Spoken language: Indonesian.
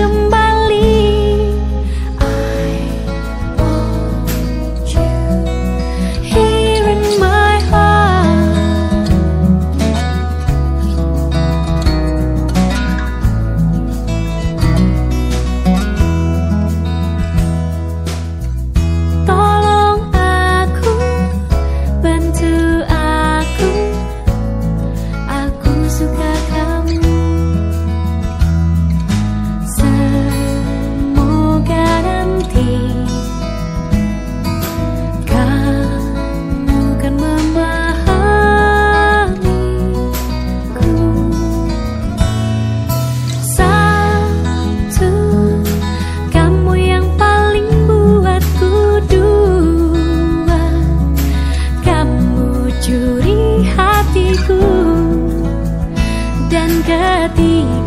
sembah ketiga